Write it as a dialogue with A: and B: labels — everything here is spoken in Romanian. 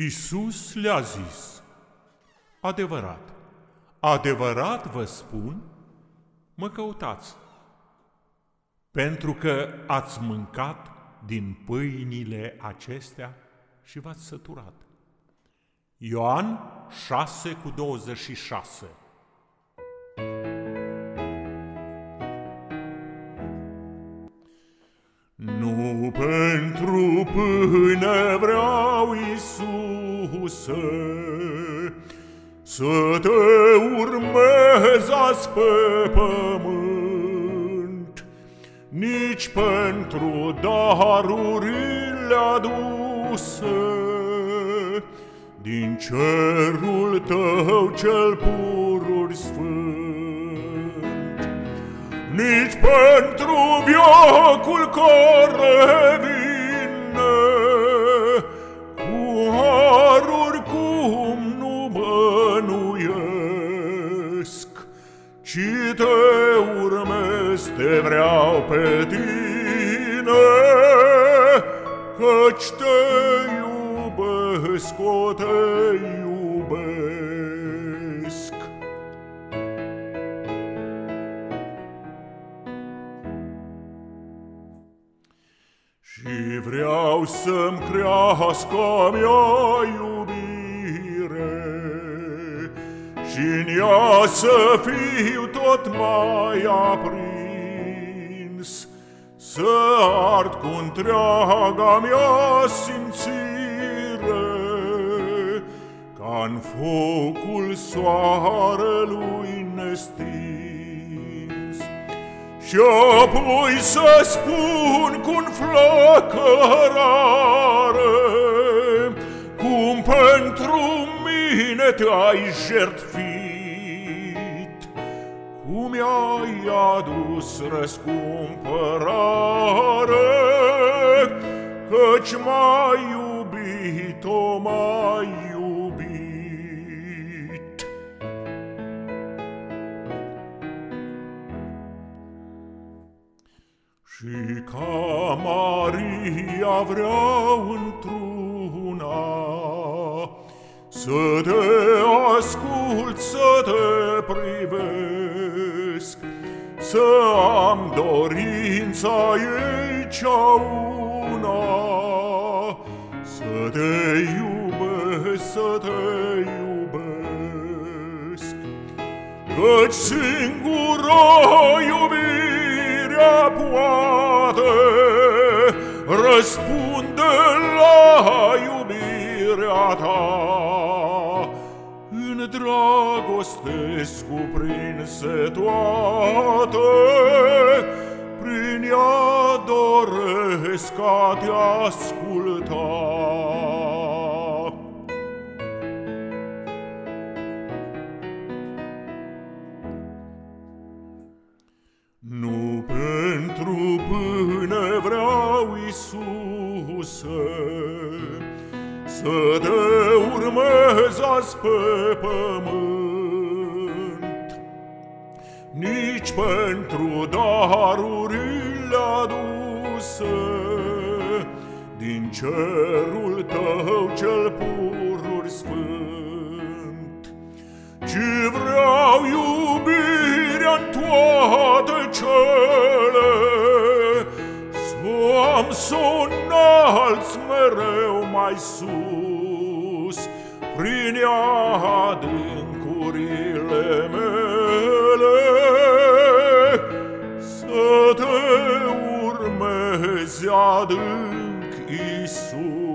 A: Isus le-a zis, adevărat, adevărat vă spun, mă căutați, pentru că ați mâncat din pâinile acestea și v-ați săturat. Ioan 6 cu 26 Nu pentru pâine vreau, Iisuse, Să te urmez azi pe pământ, Nici pentru darurile aduse Din cerul tău cel pururi sfânt, Nici pentru viacul care vine te vreau pe tine Căci te iubesc, o te iubesc. Și vreau să-mi crească mea iubire și în ea să fiu tot mai aprins, Să ard cu întreaga mea simțire, Ca-n focul soarelui nestins. Și apoi să spun cu flăcărare Cum pentru mine te-ai jertfit Cum i-ai adus răscumpărare Căci m-ai iubit-o, m-ai iubit. Și ca Maria vreau într-una Să te ascult, să te privesc Să am dorința ei cea una Să te iubesc, să te iubesc Căci singura iubire iubirea poate răspunde la iubirea ta. În dragoste scuprinse toate, Prin ea doresc a te asculta. Nu Să te urmez azi pe pământ, Nici pentru darurile aduse Din cerul tău cel pururi sfânt, Ci vreau iubirea în toate cele Să am să înalți mereu mai sus Prin ea adâncurile mele Să te urmezi adânc, Iisus